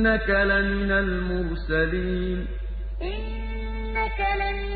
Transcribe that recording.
إنك لمن المرسلين. إنك لمن